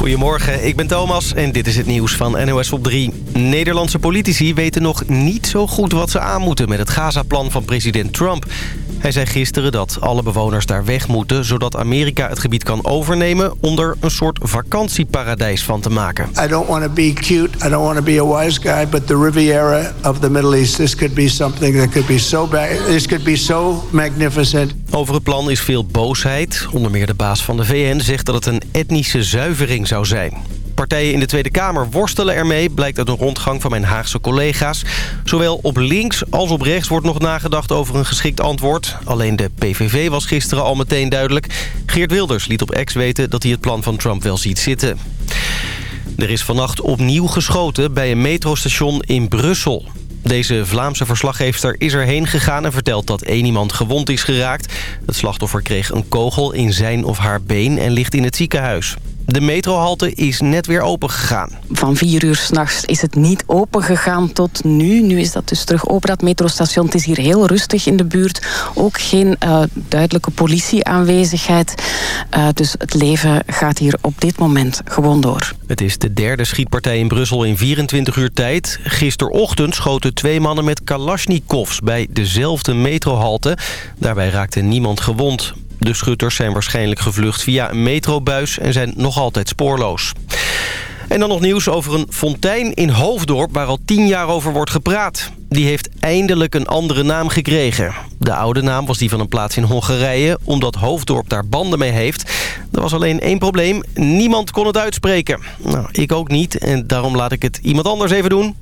Goedemorgen, ik ben Thomas en dit is het nieuws van NOS op 3. Nederlandse politici weten nog niet zo goed wat ze aan moeten met het Gaza-plan van president Trump. Hij zei gisteren dat alle bewoners daar weg moeten... zodat Amerika het gebied kan overnemen... om er een soort vakantieparadijs van te maken. I don't want to be cute. I don't want to be a wise guy. But the Riviera of the Middle East... this could be something that could be so bad. This could be so magnificent. Over het plan is veel boosheid. Onder meer de baas van de VN zegt dat het een etnische zuivering zou zijn. Partijen in de Tweede Kamer worstelen ermee, blijkt uit een rondgang van mijn Haagse collega's. Zowel op links als op rechts wordt nog nagedacht over een geschikt antwoord. Alleen de PVV was gisteren al meteen duidelijk. Geert Wilders liet op X weten dat hij het plan van Trump wel ziet zitten. Er is vannacht opnieuw geschoten bij een metrostation in Brussel. Deze Vlaamse verslaggeefster is erheen gegaan en vertelt dat één iemand gewond is geraakt. Het slachtoffer kreeg een kogel in zijn of haar been en ligt in het ziekenhuis. De metrohalte is net weer open gegaan. Van vier uur s'nachts is het niet open gegaan tot nu. Nu is dat dus terug open, dat metrostation. Het is hier heel rustig in de buurt. Ook geen uh, duidelijke politieaanwezigheid. Uh, dus het leven gaat hier op dit moment gewoon door. Het is de derde schietpartij in Brussel in 24 uur tijd. Gisterochtend schoten twee mannen met kalasjnikovs bij dezelfde metrohalte. Daarbij raakte niemand gewond. De schutters zijn waarschijnlijk gevlucht via een metrobuis en zijn nog altijd spoorloos. En dan nog nieuws over een fontein in Hoofddorp waar al tien jaar over wordt gepraat. Die heeft eindelijk een andere naam gekregen. De oude naam was die van een plaats in Hongarije, omdat Hoofddorp daar banden mee heeft. Er was alleen één probleem, niemand kon het uitspreken. Nou, ik ook niet en daarom laat ik het iemand anders even doen.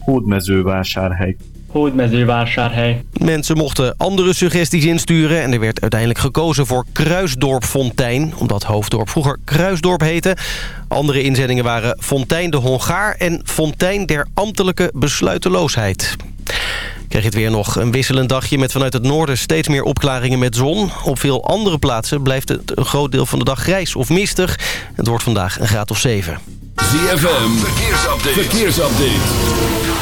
Hódmezővásárhely. Hódmezővásárhely. Hódmezővásárhely. Mensen mochten andere suggesties insturen... en er werd uiteindelijk gekozen voor Kruisdorp Fontein... omdat Hoofddorp vroeger Kruisdorp heette. Andere inzendingen waren Fontein de Hongaar... en Fontein der Ambtelijke Besluiteloosheid. Krijg je het weer nog een wisselend dagje met vanuit het noorden steeds meer opklaringen met zon. Op veel andere plaatsen blijft het een groot deel van de dag grijs of mistig. Het wordt vandaag een graad of 7. ZFM, verkeersupdate. verkeersupdate.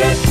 Just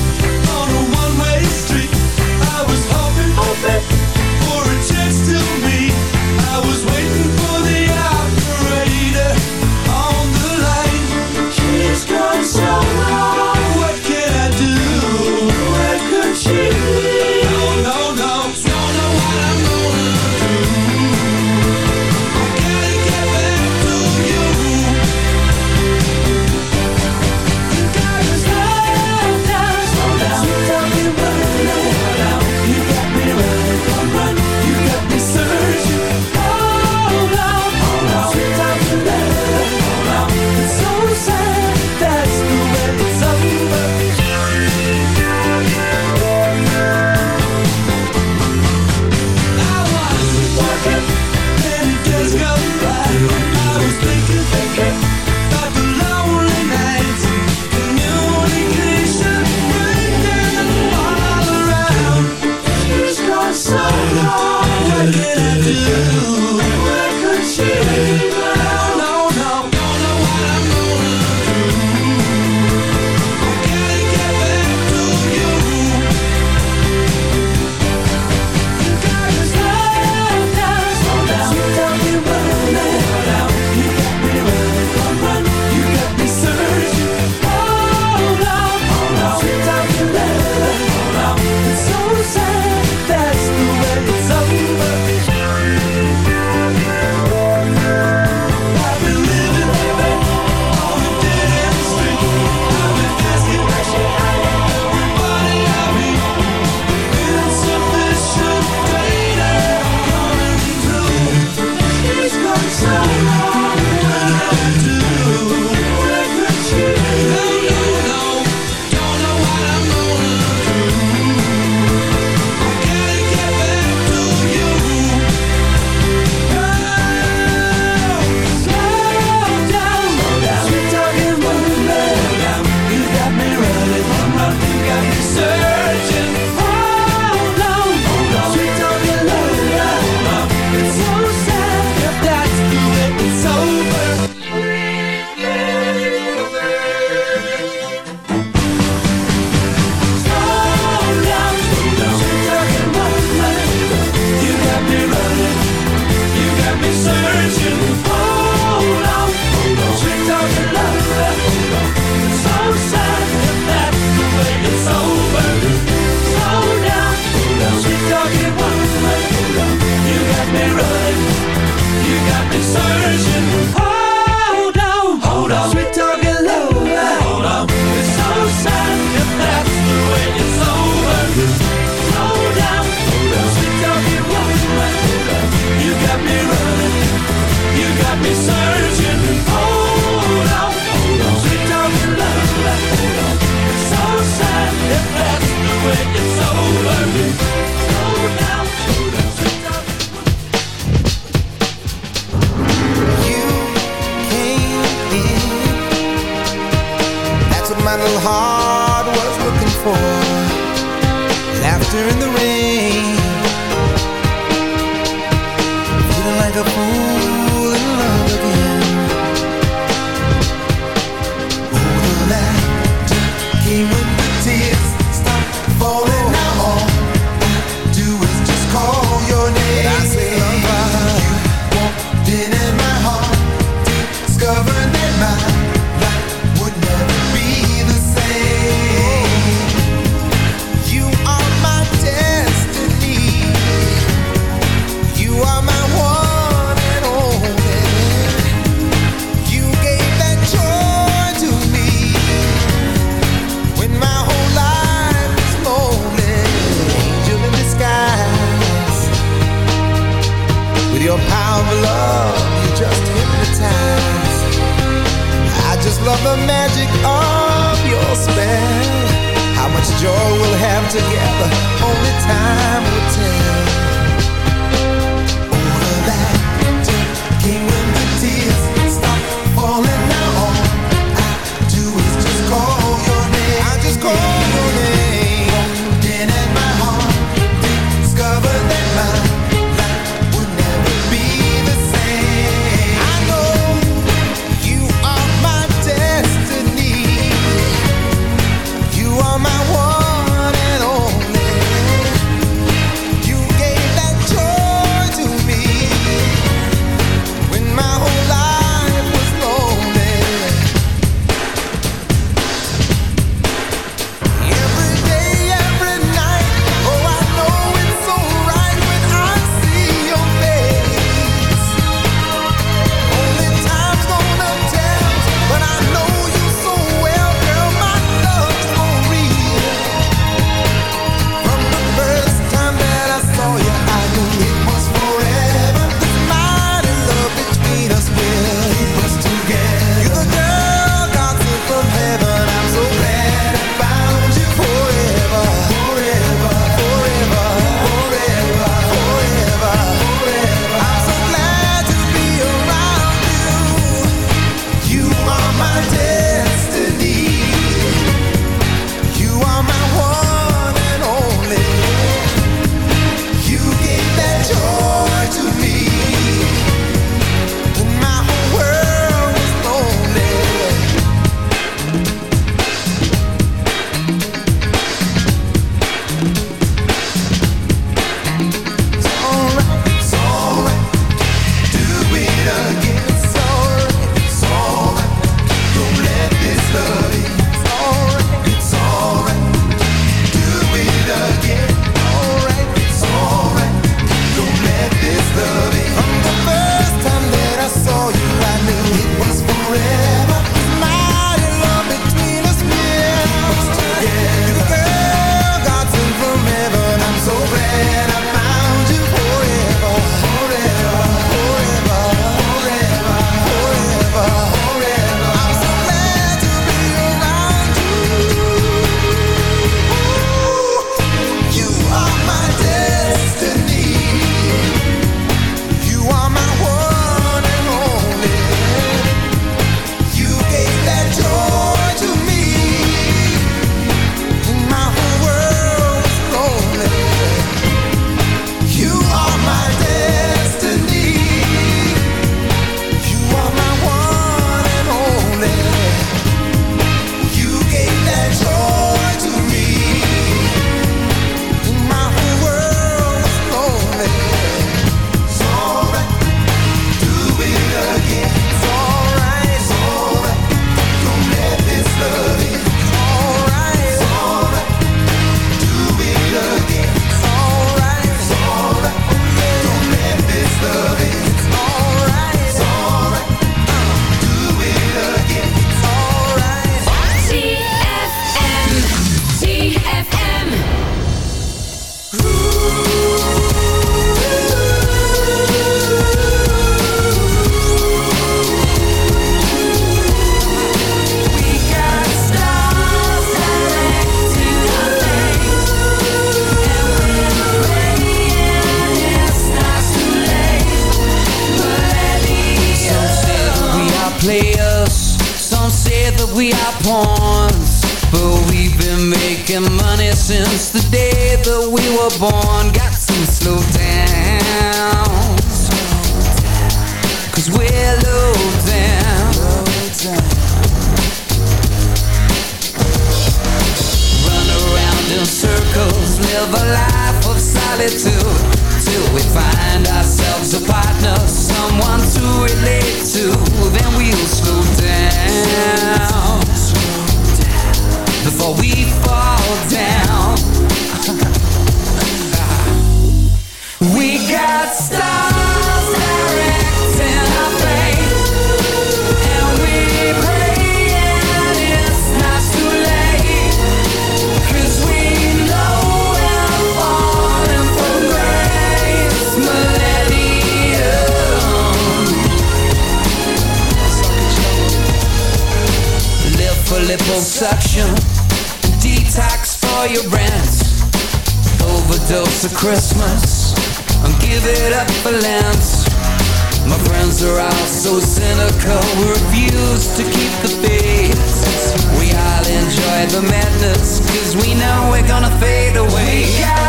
We refuse to keep the peace. We all enjoy the madness, cause we know we're gonna fade away. We got.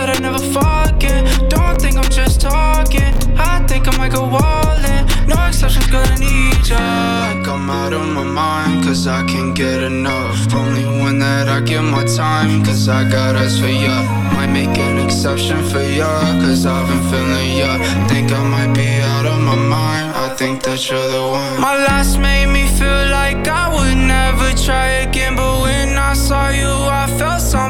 That I'd never forget. Don't think I'm just talking. I think I might go all in. No exceptions, gonna need ya. Like I'm out of my mind, cause I can't get enough. Only one that I give my time, cause I got us for ya. Might make an exception for ya, cause I've been feeling ya. Think I might be out of my mind, I think that you're the one. My last made me feel like I would never try again, but when I saw you, I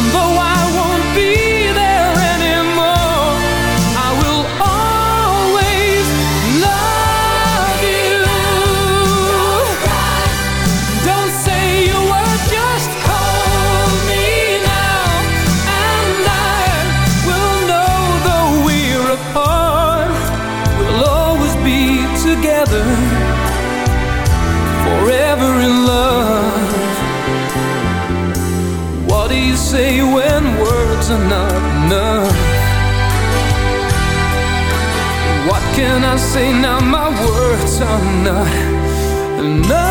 Though I won't be not enough? What can I say now? My words are not enough.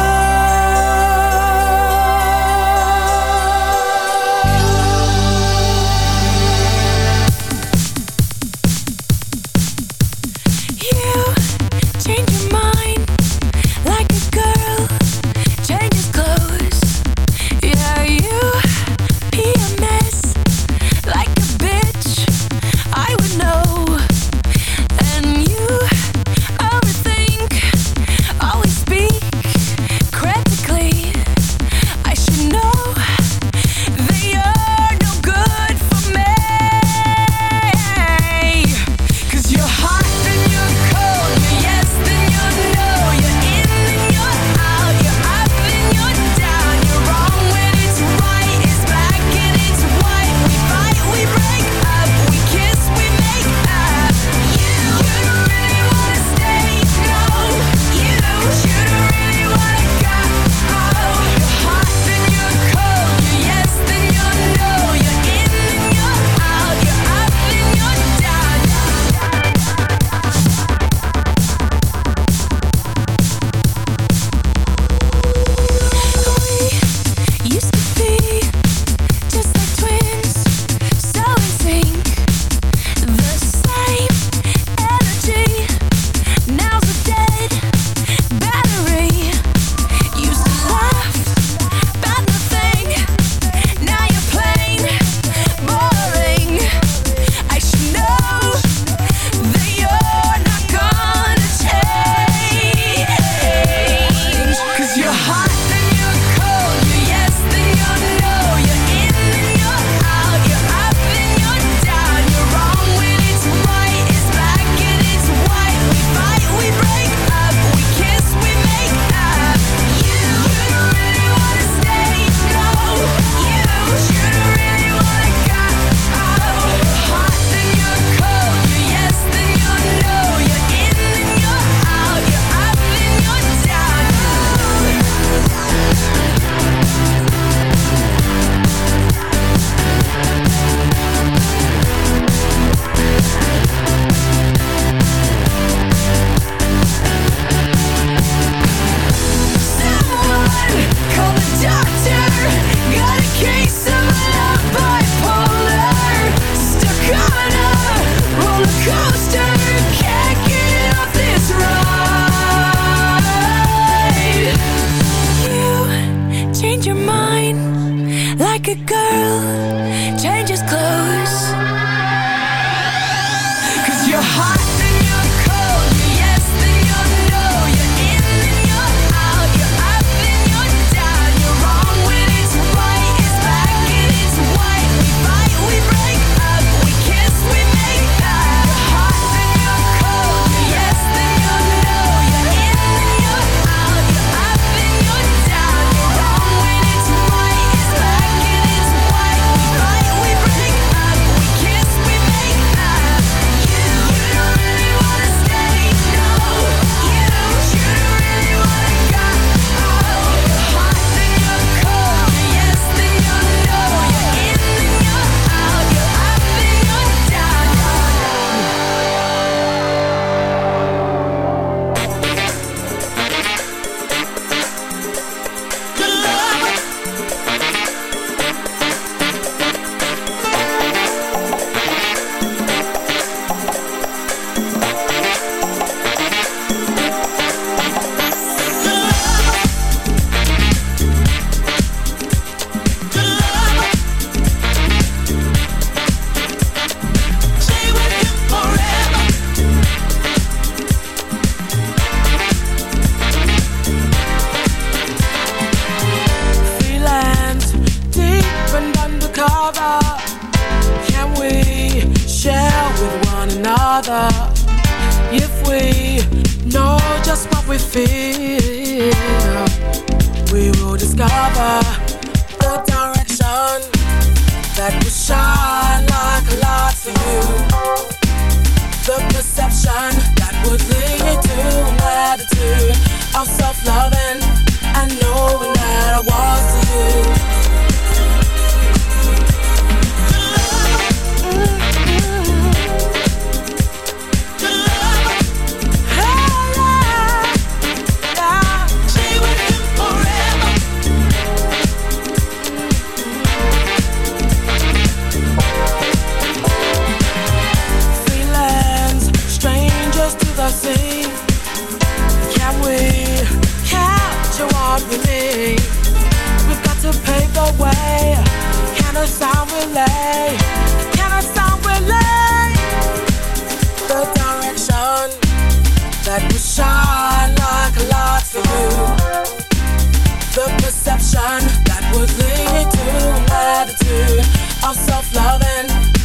Would lead to an attitude of self-loving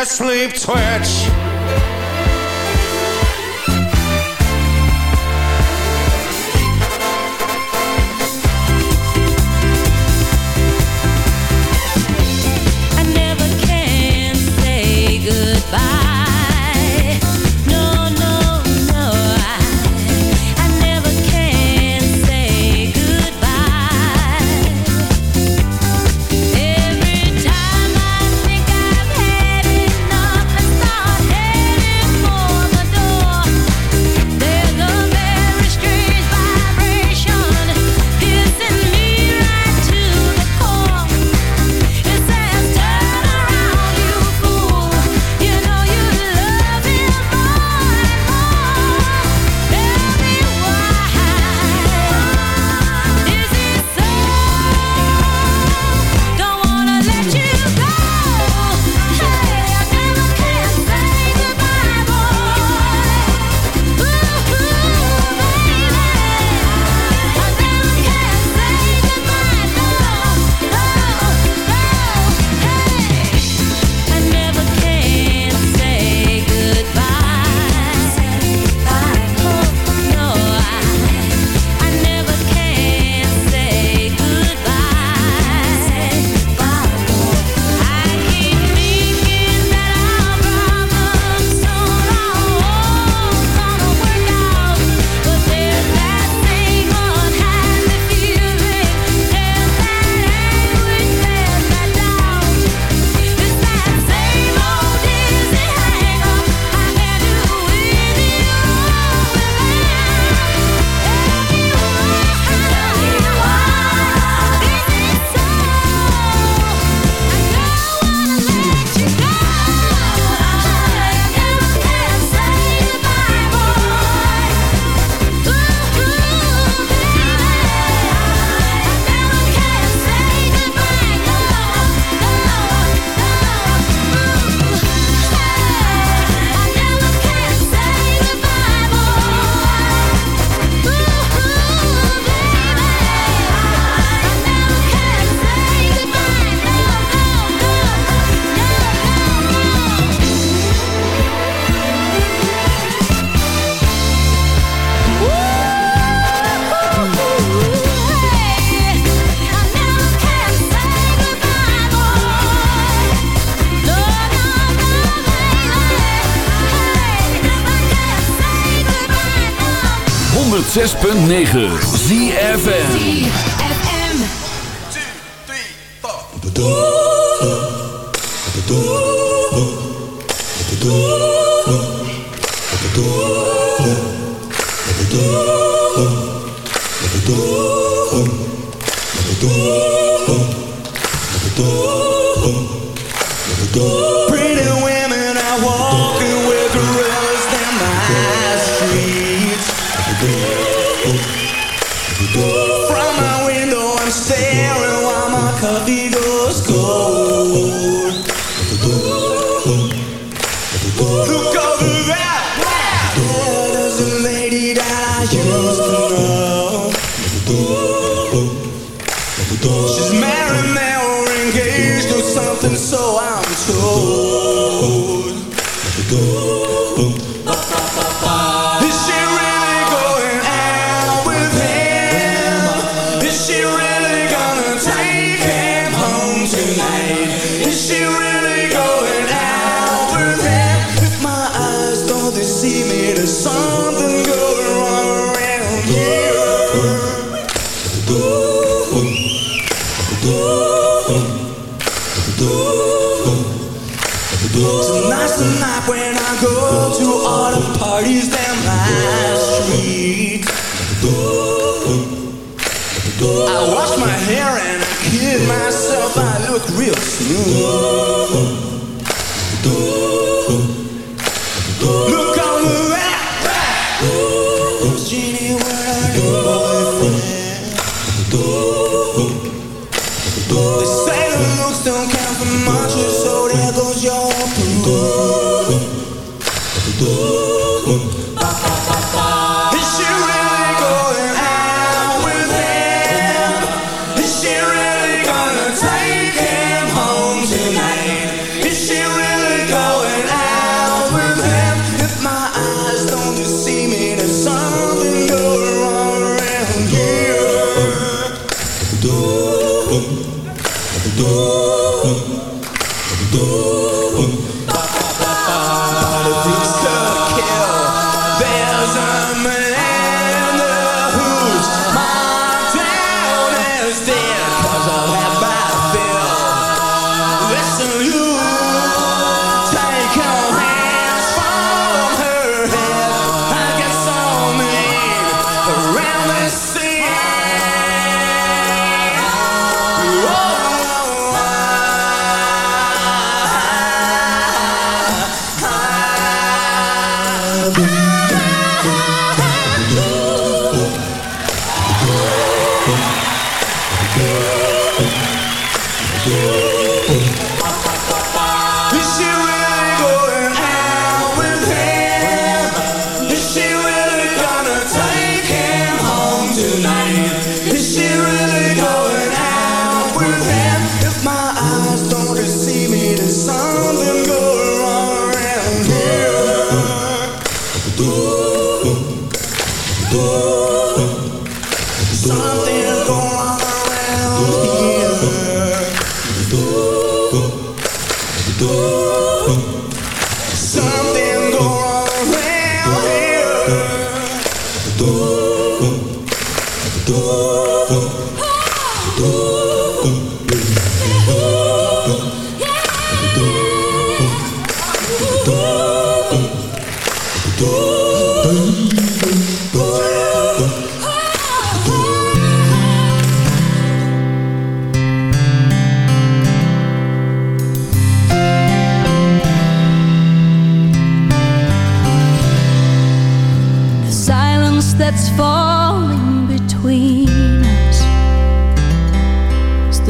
asleep twitch. 6.9. From my window I'm staring while my coffee goes cold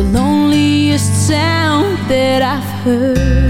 the loneliest sound that I've heard.